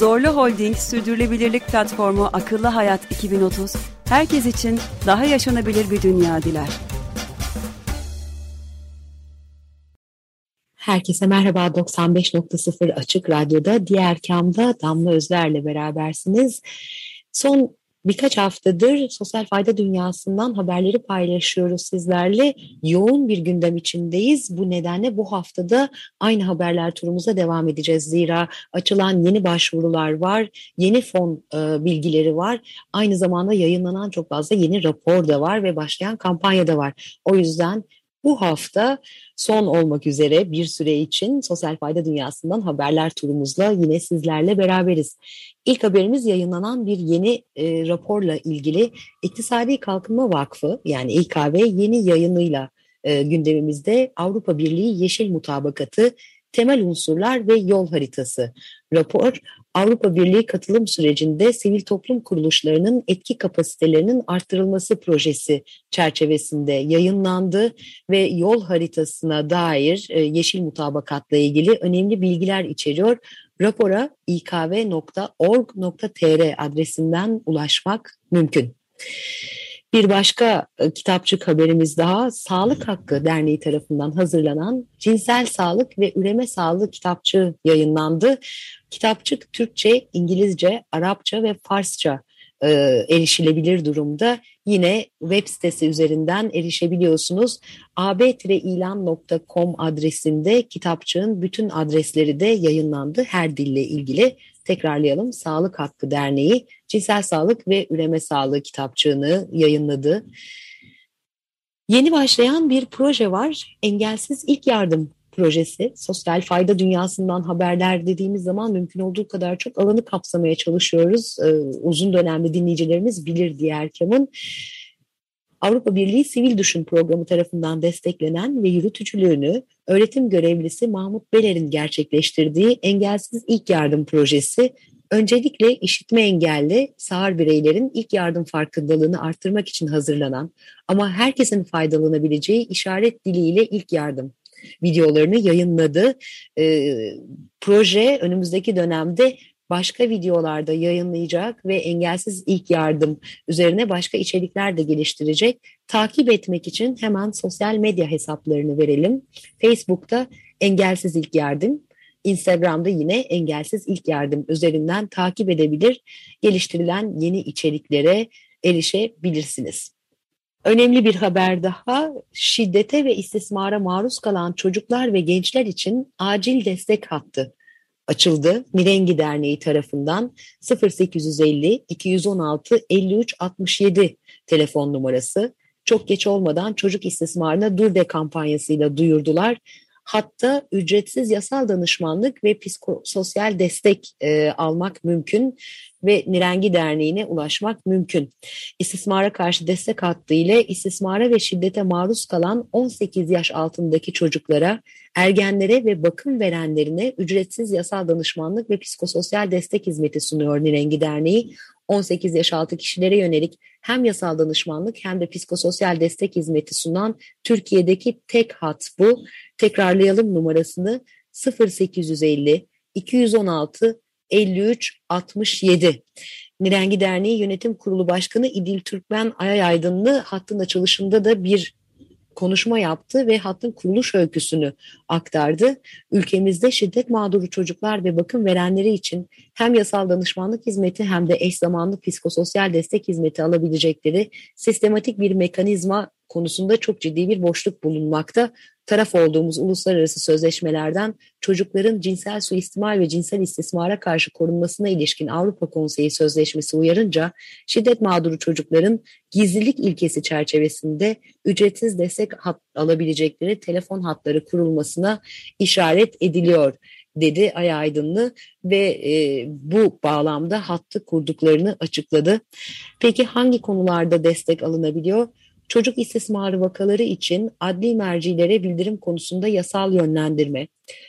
Zorlu Holding Sürdürülebilirlik Platformu Akıllı Hayat 2030, herkes için daha yaşanabilir bir dünya diler. Herkese merhaba 95.0 Açık Radyo'da Diğer Kam'da Damla Özler'le berabersiniz. Son Birkaç haftadır sosyal fayda dünyasından haberleri paylaşıyoruz sizlerle. Yoğun bir gündem içindeyiz. Bu nedenle bu haftada aynı haberler turumuza devam edeceğiz. Zira açılan yeni başvurular var, yeni fon e, bilgileri var. Aynı zamanda yayınlanan çok fazla yeni rapor da var ve başlayan kampanya da var. O yüzden bu hafta son olmak üzere bir süre için sosyal fayda dünyasından haberler turumuzla yine sizlerle beraberiz. İlk haberimiz yayınlanan bir yeni e, raporla ilgili İktisadi Kalkınma Vakfı yani İKV yeni yayınıyla e, gündemimizde Avrupa Birliği Yeşil Mutabakatı temel unsurlar ve yol haritası. Rapor Avrupa Birliği katılım sürecinde sivil toplum kuruluşlarının etki kapasitelerinin arttırılması projesi çerçevesinde yayınlandı ve yol haritasına dair e, yeşil mutabakatla ilgili önemli bilgiler içeriyor. Rapora ikv.org.tr adresinden ulaşmak mümkün. Bir başka e, kitapçık haberimiz daha Sağlık Hakkı Derneği tarafından hazırlanan Cinsel Sağlık ve Üreme Sağlığı kitapçığı yayınlandı. Kitapçık Türkçe, İngilizce, Arapça ve Farsça e, erişilebilir durumda. Yine web sitesi üzerinden erişebiliyorsunuz. ab-ilan.com adresinde kitapçığın bütün adresleri de yayınlandı her dille ilgili. Tekrarlayalım Sağlık Hakkı Derneği Cinsel Sağlık ve Üreme Sağlığı kitapçığını yayınladı. Yeni başlayan bir proje var. Engelsiz İlk Yardım projesi. Sosyal fayda dünyasından haberler dediğimiz zaman mümkün olduğu kadar çok alanı kapsamaya çalışıyoruz. Ee, uzun dönemli dinleyicilerimiz bilir diğer kamın. Avrupa Birliği Sivil Düşün Programı tarafından desteklenen ve yürütücülüğünü öğretim görevlisi Mahmut Beler'in gerçekleştirdiği Engelsiz İlk Yardım Projesi öncelikle işitme engelli sağır bireylerin ilk yardım farkındalığını arttırmak için hazırlanan ama herkesin faydalanabileceği işaret diliyle ilk yardım videolarını yayınladı. E, proje önümüzdeki dönemde başka videolarda yayınlayacak ve engelsiz ilk yardım üzerine başka içerikler de geliştirecek. Takip etmek için hemen sosyal medya hesaplarını verelim. Facebook'ta engelsiz ilk yardım, Instagram'da yine engelsiz ilk yardım üzerinden takip edebilir, geliştirilen yeni içeriklere erişebilirsiniz. Önemli bir haber daha, şiddete ve istismara maruz kalan çocuklar ve gençler için acil destek hattı açıldı. Mirengi Derneği tarafından 0850 216 53 67 telefon numarası. Çok geç olmadan çocuk istismarına dur de kampanyasıyla duyurdular. Hatta ücretsiz yasal danışmanlık ve psikososyal destek e, almak mümkün ve Nirengi Derneği'ne ulaşmak mümkün. İstismara karşı destek hattı ile istismara ve şiddete maruz kalan 18 yaş altındaki çocuklara, ergenlere ve bakım verenlerine ücretsiz yasal danışmanlık ve psikososyal destek hizmeti sunuyor Nirengi Derneği. 18 yaş altı kişilere yönelik hem yasal danışmanlık hem de psikososyal destek hizmeti sunan Türkiye'deki tek hat bu. Tekrarlayalım numarasını 0850 216 53 67. Nirengi Derneği Yönetim Kurulu Başkanı İdil Türkmen Ayayaydınlı hattın açılışında da bir konuşma yaptı ve hattın kuruluş öyküsünü aktardı. Ülkemizde şiddet mağduru çocuklar ve bakım verenleri için hem yasal danışmanlık hizmeti hem de eş zamanlı psikososyal destek hizmeti alabilecekleri sistematik bir mekanizma konusunda çok ciddi bir boşluk bulunmakta taraf olduğumuz uluslararası sözleşmelerden çocukların cinsel suistimal ve cinsel istismara karşı korunmasına ilişkin Avrupa Konseyi Sözleşmesi uyarınca şiddet mağduru çocukların gizlilik ilkesi çerçevesinde ücretsiz destek alabilecekleri telefon hatları kurulmasına işaret ediliyor. dedi Ay Aydınlı ve e, bu bağlamda hattı kurduklarını açıkladı. Peki hangi konularda destek alınabiliyor? Çocuk istismarı vakaları için adli mercilere bildirim konusunda yasal yönlendirme,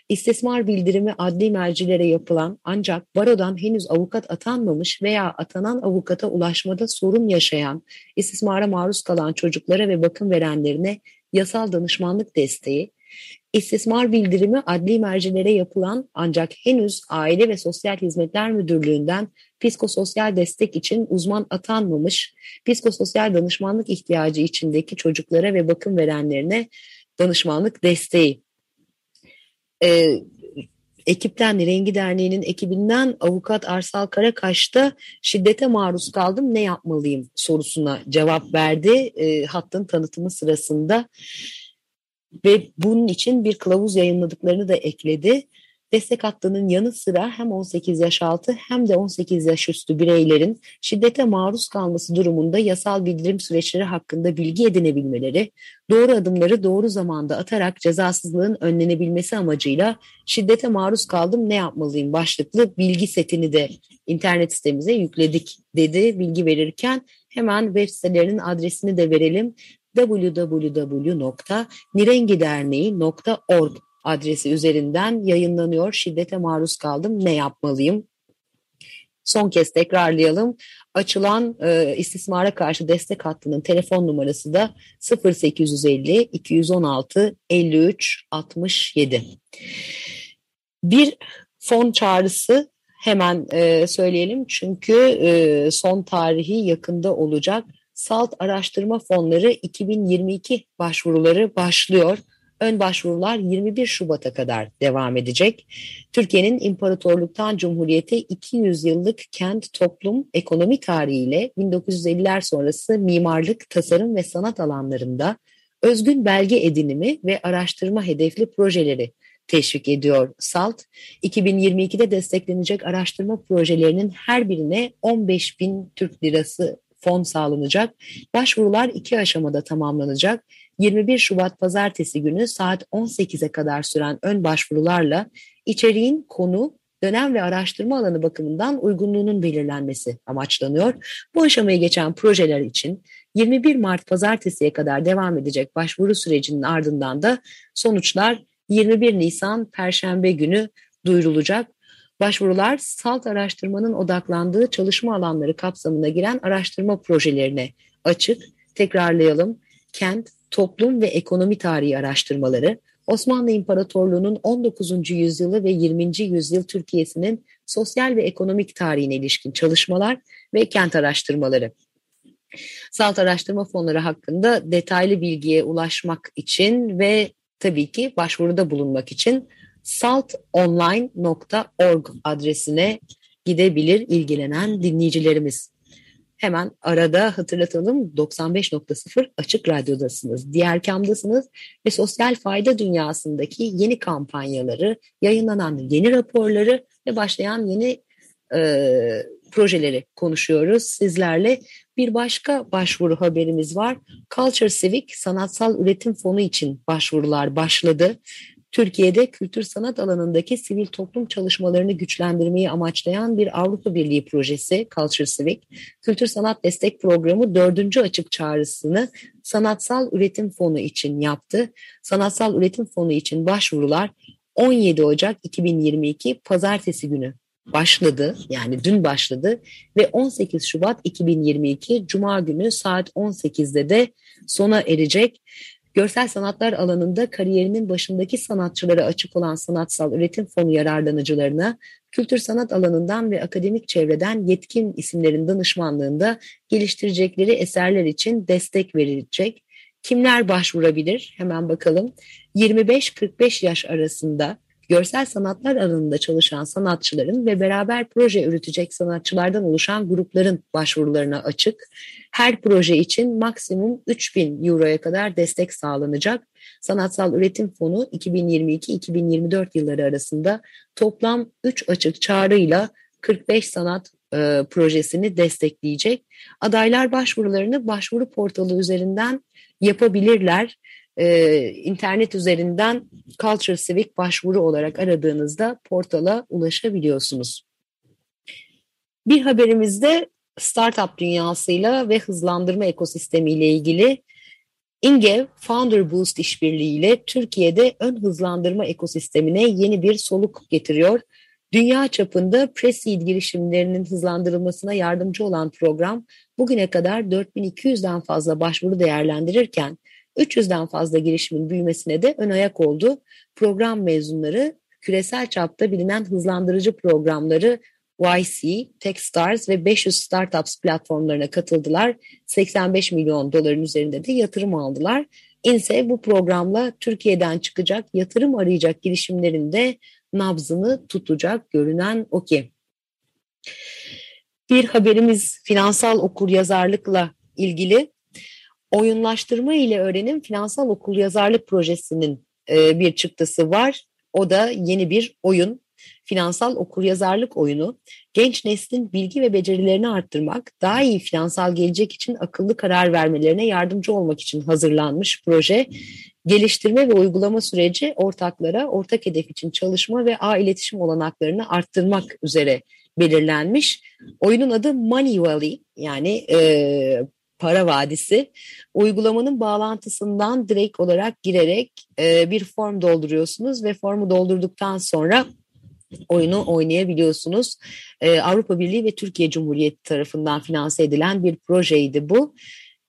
istismar bildirimi adli mercilere yapılan ancak barodan henüz avukat atanmamış veya atanan avukata ulaşmada sorun yaşayan, istismara maruz kalan çocuklara ve bakım verenlerine yasal danışmanlık desteği, istismar bildirimi adli mercilere yapılan ancak henüz Aile ve Sosyal Hizmetler Müdürlüğü'nden psikososyal destek için uzman atanmamış, psikososyal danışmanlık ihtiyacı içindeki çocuklara ve bakım verenlerine danışmanlık desteği. Ee, ekipten, Rengi Derneği'nin ekibinden avukat Arsal Karakaş'ta şiddete maruz kaldım ne yapmalıyım sorusuna cevap verdi e, hattın tanıtımı sırasında ve bunun için bir kılavuz yayınladıklarını da ekledi. Destek hattının yanı sıra hem 18 yaş altı hem de 18 yaş üstü bireylerin şiddete maruz kalması durumunda yasal bildirim süreçleri hakkında bilgi edinebilmeleri, doğru adımları doğru zamanda atarak cezasızlığın önlenebilmesi amacıyla şiddete maruz kaldım ne yapmalıyım başlıklı bilgi setini de internet sitemize yükledik dedi bilgi verirken hemen web sitelerinin adresini de verelim www.nirengiderneği.org adresi üzerinden yayınlanıyor. Şiddete maruz kaldım ne yapmalıyım? Son kez tekrarlayalım. Açılan e, istismara karşı destek hattının telefon numarası da 0850 216 53 67. Bir fon çağrısı hemen e, söyleyelim çünkü e, son tarihi yakında olacak. SALT araştırma fonları 2022 başvuruları başlıyor. Ön başvurular 21 Şubat'a kadar devam edecek. Türkiye'nin imparatorluktan cumhuriyete 200 yıllık kent, toplum, ekonomi tarihiyle 1950'ler sonrası mimarlık, tasarım ve sanat alanlarında özgün belge edinimi ve araştırma hedefli projeleri teşvik ediyor SALT. 2022'de desteklenecek araştırma projelerinin her birine 15 bin Türk lirası fon sağlanacak. Başvurular iki aşamada tamamlanacak. 21 Şubat pazartesi günü saat 18'e kadar süren ön başvurularla içeriğin konu, dönem ve araştırma alanı bakımından uygunluğunun belirlenmesi amaçlanıyor. Bu aşamayı geçen projeler için 21 Mart pazartesiye kadar devam edecek başvuru sürecinin ardından da sonuçlar 21 Nisan Perşembe günü duyurulacak. Başvurular SALT araştırmanın odaklandığı çalışma alanları kapsamına giren araştırma projelerine açık. Tekrarlayalım. Kent, toplum ve ekonomi tarihi araştırmaları, Osmanlı İmparatorluğu'nun 19. yüzyılı ve 20. yüzyıl Türkiye'sinin sosyal ve ekonomik tarihine ilişkin çalışmalar ve kent araştırmaları. SALT araştırma fonları hakkında detaylı bilgiye ulaşmak için ve tabii ki başvuruda bulunmak için saltonline.org adresine gidebilir ilgilenen dinleyicilerimiz. Hemen arada hatırlatalım 95.0 Açık Radyo'dasınız, diğer kamdasınız ve sosyal fayda dünyasındaki yeni kampanyaları, yayınlanan yeni raporları ve başlayan yeni e, projeleri konuşuyoruz sizlerle. Bir başka başvuru haberimiz var. Culture Civic Sanatsal Üretim Fonu için başvurular başladı. Türkiye'de kültür sanat alanındaki sivil toplum çalışmalarını güçlendirmeyi amaçlayan bir Avrupa Birliği projesi Culture Civic, Kültür Sanat Destek Programı dördüncü açık çağrısını Sanatsal Üretim Fonu için yaptı. Sanatsal Üretim Fonu için başvurular 17 Ocak 2022 Pazartesi günü başladı yani dün başladı ve 18 Şubat 2022 Cuma günü saat 18'de de sona erecek. Görsel sanatlar alanında kariyerinin başındaki sanatçılara açık olan Sanatsal Üretim Fonu yararlanıcılarına kültür sanat alanından ve akademik çevreden yetkin isimlerin danışmanlığında geliştirecekleri eserler için destek verilecek. Kimler başvurabilir? Hemen bakalım. 25-45 yaş arasında görsel sanatlar alanında çalışan sanatçıların ve beraber proje üretecek sanatçılardan oluşan grupların başvurularına açık. Her proje için maksimum 3000 euroya kadar destek sağlanacak. Sanatsal Üretim Fonu 2022-2024 yılları arasında toplam 3 açık çağrıyla 45 sanat e, projesini destekleyecek. Adaylar başvurularını başvuru portalı üzerinden yapabilirler. E, internet üzerinden Culture Civic başvuru olarak aradığınızda portala ulaşabiliyorsunuz. Bir haberimizde startup dünyasıyla ve hızlandırma ekosistemiyle ilgili Ingev Founder Boost işbirliğiyle Türkiye'de ön hızlandırma ekosistemine yeni bir soluk getiriyor. Dünya çapında pre-seed girişimlerinin hızlandırılmasına yardımcı olan program bugüne kadar 4200'den fazla başvuru değerlendirirken 300'den fazla girişimin büyümesine de ön ayak oldu. Program mezunları küresel çapta bilinen hızlandırıcı programları YC, Techstars ve 500 Startups platformlarına katıldılar. 85 milyon doların üzerinde de yatırım aldılar. İNSE bu programla Türkiye'den çıkacak yatırım arayacak girişimlerin de nabzını tutacak görünen o ki. Bir haberimiz finansal okur yazarlıkla ilgili oyunlaştırma ile öğrenim finansal okul yazarlık projesinin e, bir çıktısı var. O da yeni bir oyun finansal okuryazarlık oyunu genç neslin bilgi ve becerilerini arttırmak, daha iyi finansal gelecek için akıllı karar vermelerine yardımcı olmak için hazırlanmış proje. Geliştirme ve uygulama süreci ortaklara ortak hedef için çalışma ve ağ iletişim olanaklarını arttırmak üzere belirlenmiş. Oyunun adı Money Valley yani e, para vadisi. Uygulamanın bağlantısından direkt olarak girerek e, bir form dolduruyorsunuz ve formu doldurduktan sonra oyunu oynayabiliyorsunuz. Ee, Avrupa Birliği ve Türkiye Cumhuriyeti tarafından finanse edilen bir projeydi bu.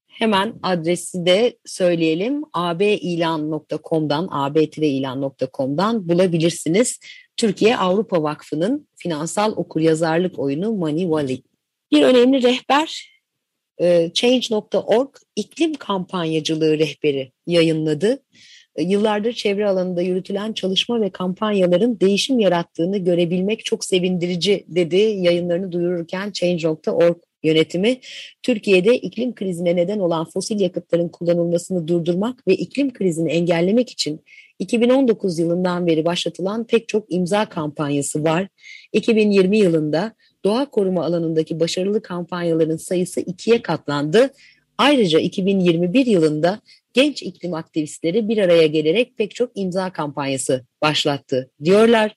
Hemen adresi de söyleyelim abilan.com'dan ab-ilan.com'dan bulabilirsiniz. Türkiye Avrupa Vakfı'nın finansal okuryazarlık oyunu Money Valley. Bir önemli rehber Change.org iklim kampanyacılığı rehberi yayınladı. E, yıllardır çevre alanında yürütülen çalışma ve kampanyaların değişim yarattığını görebilmek çok sevindirici dedi yayınlarını duyururken Change.org yönetimi Türkiye'de iklim krizine neden olan fosil yakıtların kullanılmasını durdurmak ve iklim krizini engellemek için 2019 yılından beri başlatılan pek çok imza kampanyası var. 2020 yılında doğa koruma alanındaki başarılı kampanyaların sayısı ikiye katlandı. Ayrıca 2021 yılında genç iklim aktivistleri bir araya gelerek pek çok imza kampanyası başlattı diyorlar.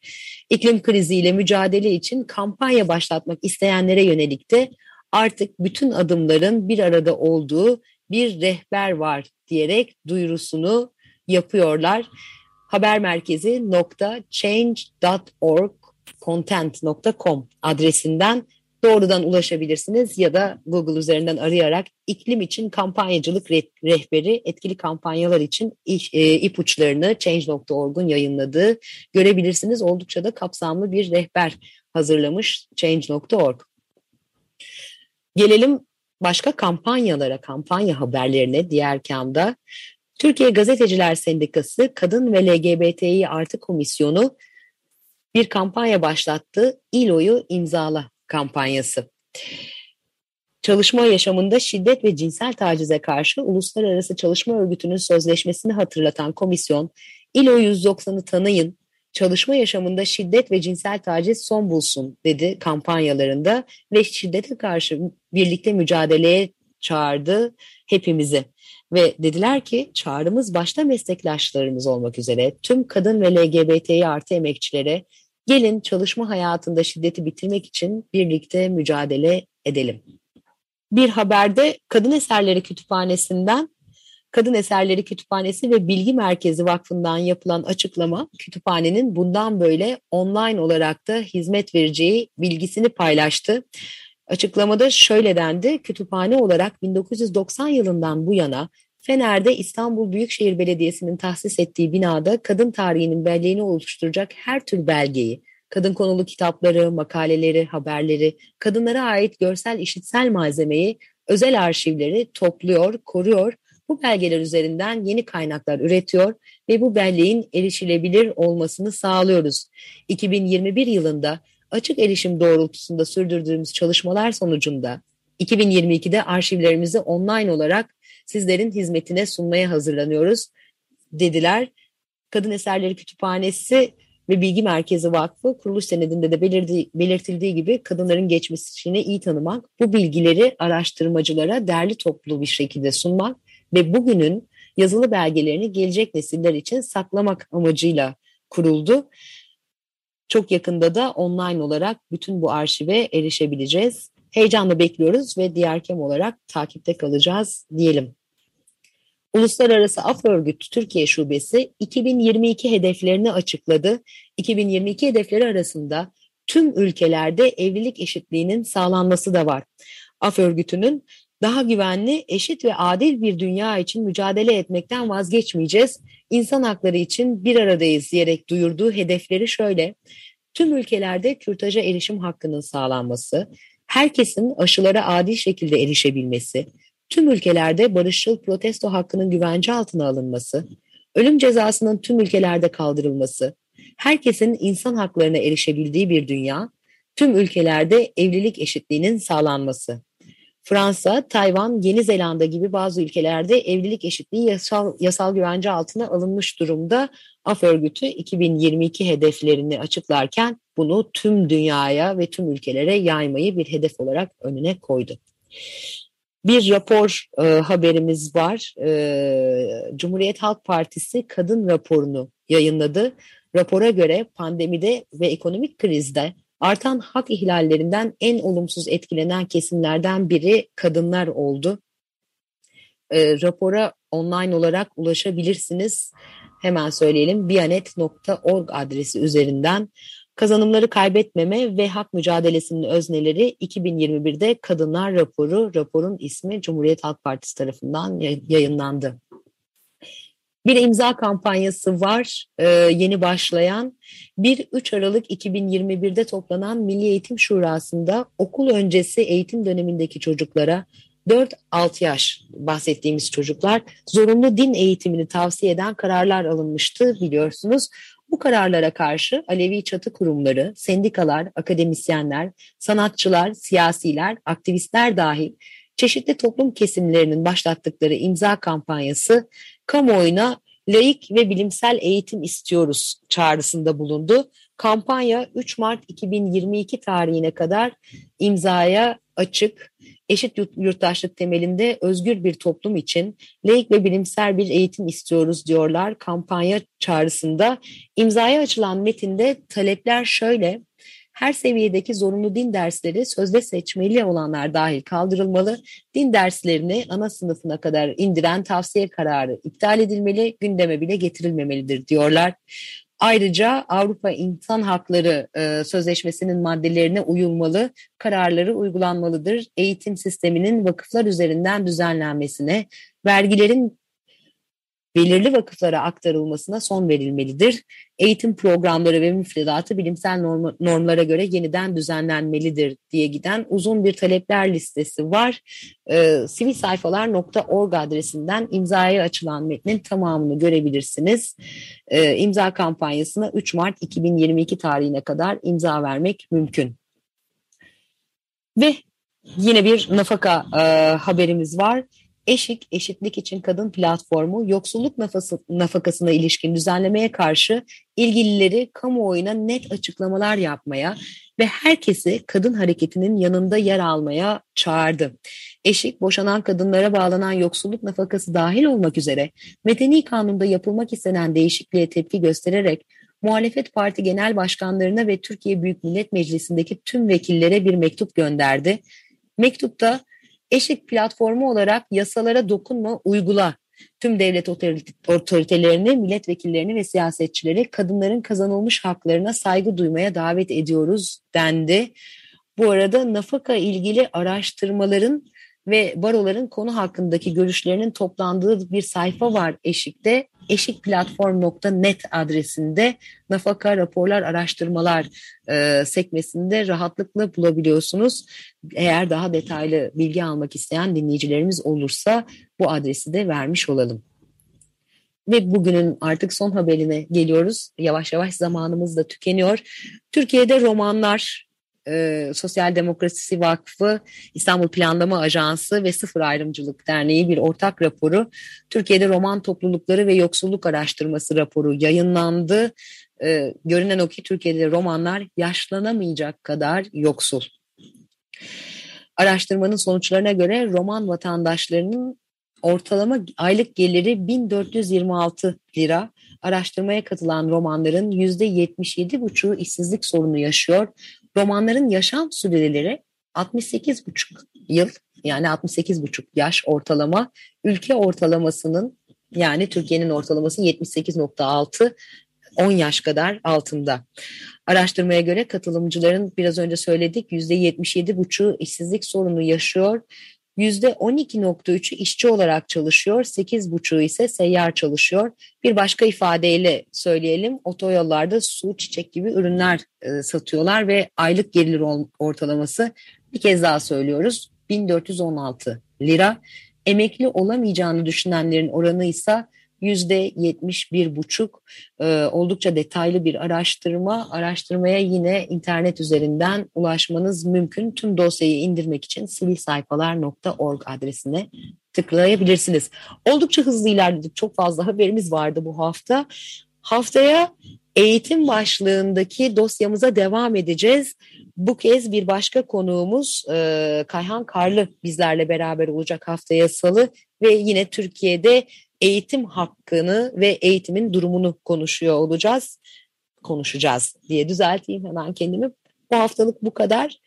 İklim kriziyle mücadele için kampanya başlatmak isteyenlere yönelik de artık bütün adımların bir arada olduğu bir rehber var diyerek duyurusunu yapıyorlar. Haber merkezi nokta change.org content.com adresinden doğrudan ulaşabilirsiniz ya da Google üzerinden arayarak iklim için kampanyacılık rehberi etkili kampanyalar için e, ipuçlarını Change.org'un yayınladığı görebilirsiniz. Oldukça da kapsamlı bir rehber hazırlamış Change.org. Gelelim başka kampanyalara, kampanya haberlerine diğer kamda. Türkiye Gazeteciler Sendikası Kadın ve LGBTİ Artı Komisyonu bir kampanya başlattı. İLO'yu imzala kampanyası. Çalışma yaşamında şiddet ve cinsel tacize karşı Uluslararası Çalışma Örgütü'nün sözleşmesini hatırlatan komisyon, ILO 190'ı tanıyın, çalışma yaşamında şiddet ve cinsel taciz son bulsun dedi kampanyalarında ve şiddete karşı birlikte mücadeleye çağırdı hepimizi. Ve dediler ki çağrımız başta meslektaşlarımız olmak üzere tüm kadın ve LGBTİ artı emekçilere Gelin çalışma hayatında şiddeti bitirmek için birlikte mücadele edelim. Bir haberde Kadın Eserleri Kütüphanesi'nden Kadın Eserleri Kütüphanesi ve Bilgi Merkezi Vakfı'ndan yapılan açıklama kütüphanenin bundan böyle online olarak da hizmet vereceği bilgisini paylaştı. Açıklamada şöyle dendi, kütüphane olarak 1990 yılından bu yana Fener'de İstanbul Büyükşehir Belediyesi'nin tahsis ettiği binada kadın tarihinin belleğini oluşturacak her tür belgeyi, kadın konulu kitapları, makaleleri, haberleri, kadınlara ait görsel işitsel malzemeyi, özel arşivleri topluyor, koruyor, bu belgeler üzerinden yeni kaynaklar üretiyor ve bu belleğin erişilebilir olmasını sağlıyoruz. 2021 yılında açık erişim doğrultusunda sürdürdüğümüz çalışmalar sonucunda 2022'de arşivlerimizi online olarak sizlerin hizmetine sunmaya hazırlanıyoruz dediler. Kadın Eserleri Kütüphanesi ve Bilgi Merkezi Vakfı kuruluş senedinde de belirdi, belirtildiği gibi kadınların geçmişini iyi tanımak, bu bilgileri araştırmacılara derli toplu bir şekilde sunmak ve bugünün yazılı belgelerini gelecek nesiller için saklamak amacıyla kuruldu. Çok yakında da online olarak bütün bu arşive erişebileceğiz. Heyecanla bekliyoruz ve diğer kem olarak takipte kalacağız diyelim. Uluslararası Af Örgütü Türkiye Şubesi 2022 hedeflerini açıkladı. 2022 hedefleri arasında tüm ülkelerde evlilik eşitliğinin sağlanması da var. Af Örgütü'nün daha güvenli, eşit ve adil bir dünya için mücadele etmekten vazgeçmeyeceğiz. İnsan hakları için bir aradayız diyerek duyurduğu hedefleri şöyle. Tüm ülkelerde kürtaja erişim hakkının sağlanması, herkesin aşılara adil şekilde erişebilmesi, tüm ülkelerde barışçıl protesto hakkının güvence altına alınması, ölüm cezasının tüm ülkelerde kaldırılması, herkesin insan haklarına erişebildiği bir dünya, tüm ülkelerde evlilik eşitliğinin sağlanması. Fransa, Tayvan, Yeni Zelanda gibi bazı ülkelerde evlilik eşitliği yasal, yasal güvence altına alınmış durumda. Af örgütü 2022 hedeflerini açıklarken bunu tüm dünyaya ve tüm ülkelere yaymayı bir hedef olarak önüne koydu. Bir rapor e, haberimiz var. E, Cumhuriyet Halk Partisi kadın raporunu yayınladı. Rapora göre pandemide ve ekonomik krizde artan hak ihlallerinden en olumsuz etkilenen kesimlerden biri kadınlar oldu. E, rapora online olarak ulaşabilirsiniz. Hemen söyleyelim bianet.org adresi üzerinden kazanımları kaybetmeme ve hak mücadelesinin özneleri 2021'de Kadınlar Raporu, raporun ismi Cumhuriyet Halk Partisi tarafından yayınlandı. Bir imza kampanyası var e, yeni başlayan. 1-3 Aralık 2021'de toplanan Milli Eğitim Şurası'nda okul öncesi eğitim dönemindeki çocuklara 4-6 yaş bahsettiğimiz çocuklar zorunlu din eğitimini tavsiye eden kararlar alınmıştı biliyorsunuz. Bu kararlara karşı Alevi çatı kurumları, sendikalar, akademisyenler, sanatçılar, siyasiler, aktivistler dahil çeşitli toplum kesimlerinin başlattıkları imza kampanyası kamuoyuna laik ve bilimsel eğitim istiyoruz çağrısında bulundu. Kampanya 3 Mart 2022 tarihine kadar imzaya açık, eşit yurttaşlık temelinde özgür bir toplum için laik ve bilimsel bir eğitim istiyoruz diyorlar kampanya çağrısında. İmzaya açılan metinde talepler şöyle, her seviyedeki zorunlu din dersleri sözde seçmeli olanlar dahil kaldırılmalı. Din derslerini ana sınıfına kadar indiren tavsiye kararı iptal edilmeli, gündeme bile getirilmemelidir diyorlar. Ayrıca Avrupa İnsan Hakları e, Sözleşmesi'nin maddelerine uyulmalı, kararları uygulanmalıdır. Eğitim sisteminin vakıflar üzerinden düzenlenmesine, vergilerin belirli vakıflara aktarılmasına son verilmelidir. Eğitim programları ve müfredatı bilimsel norm normlara göre yeniden düzenlenmelidir diye giden uzun bir talepler listesi var. Ee, sivilsayfalar.org adresinden imzaya açılan metnin tamamını görebilirsiniz. Ee, imza kampanyasına 3 Mart 2022 tarihine kadar imza vermek mümkün. Ve yine bir nafaka e, haberimiz var. Eşik, Eşitlik için Kadın Platformu yoksulluk nafası, nafakasına ilişkin düzenlemeye karşı ilgilileri kamuoyuna net açıklamalar yapmaya ve herkesi kadın hareketinin yanında yer almaya çağırdı. Eşik, boşanan kadınlara bağlanan yoksulluk nafakası dahil olmak üzere Medeni Kanun'da yapılmak istenen değişikliğe tepki göstererek muhalefet parti genel başkanlarına ve Türkiye Büyük Millet Meclisi'ndeki tüm vekillere bir mektup gönderdi. Mektupta eşik platformu olarak yasalara dokunma, uygula. Tüm devlet otoritelerini, milletvekillerini ve siyasetçileri kadınların kazanılmış haklarına saygı duymaya davet ediyoruz dendi. Bu arada nafaka ilgili araştırmaların ve baroların konu hakkındaki görüşlerinin toplandığı bir sayfa var Eşik'te. Eşikplatform.net adresinde nafaka raporlar araştırmalar e, sekmesinde rahatlıkla bulabiliyorsunuz. Eğer daha detaylı bilgi almak isteyen dinleyicilerimiz olursa bu adresi de vermiş olalım. Ve bugünün artık son haberine geliyoruz. Yavaş yavaş zamanımız da tükeniyor. Türkiye'de romanlar e, Sosyal Demokrasi Vakfı, İstanbul Planlama Ajansı ve Sıfır Ayrımcılık Derneği bir ortak raporu. Türkiye'de roman toplulukları ve yoksulluk araştırması raporu yayınlandı. E, görünen o ki Türkiye'de romanlar yaşlanamayacak kadar yoksul. Araştırmanın sonuçlarına göre roman vatandaşlarının ortalama aylık geliri 1426 lira. Araştırmaya katılan romanların %77,5'u işsizlik sorunu yaşıyor. Romanların yaşam süreleri 68,5 yıl yani 68,5 yaş ortalama. Ülke ortalamasının yani Türkiye'nin ortalaması 78,6 10 yaş kadar altında. Araştırmaya göre katılımcıların biraz önce söyledik %77,5'u işsizlik sorunu yaşıyor. %12.3'ü işçi olarak çalışıyor, 8.5'u ise seyyar çalışıyor. Bir başka ifadeyle söyleyelim, otoyollarda su, çiçek gibi ürünler e, satıyorlar ve aylık gelir ortalaması bir kez daha söylüyoruz 1416 lira. Emekli olamayacağını düşünenlerin oranı ise yüzde yetmiş bir buçuk e, oldukça detaylı bir araştırma. Araştırmaya yine internet üzerinden ulaşmanız mümkün. Tüm dosyayı indirmek için sivilsayfalar.org adresine tıklayabilirsiniz. Oldukça hızlı ilerledik. Çok fazla haberimiz vardı bu hafta. Haftaya eğitim başlığındaki dosyamıza devam edeceğiz. Bu kez bir başka konuğumuz e, Kayhan Karlı bizlerle beraber olacak haftaya salı ve yine Türkiye'de eğitim hakkını ve eğitimin durumunu konuşuyor olacağız. Konuşacağız diye düzelteyim hemen kendimi. Bu haftalık bu kadar.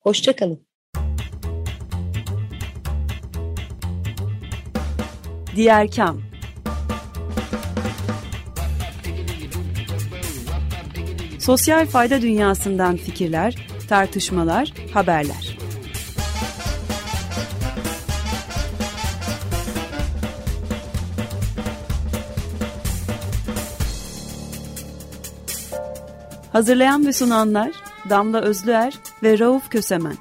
Hoşçakalın. Diğer Kam Sosyal fayda dünyasından fikirler, tartışmalar, haberler. Hazırlayan ve sunanlar Damla Özlüer ve Rauf Kösemen.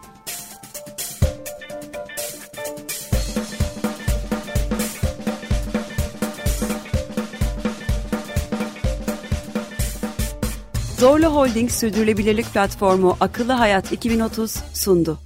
Zorlu Holding Sürdürülebilirlik Platformu Akıllı Hayat 2030 sundu.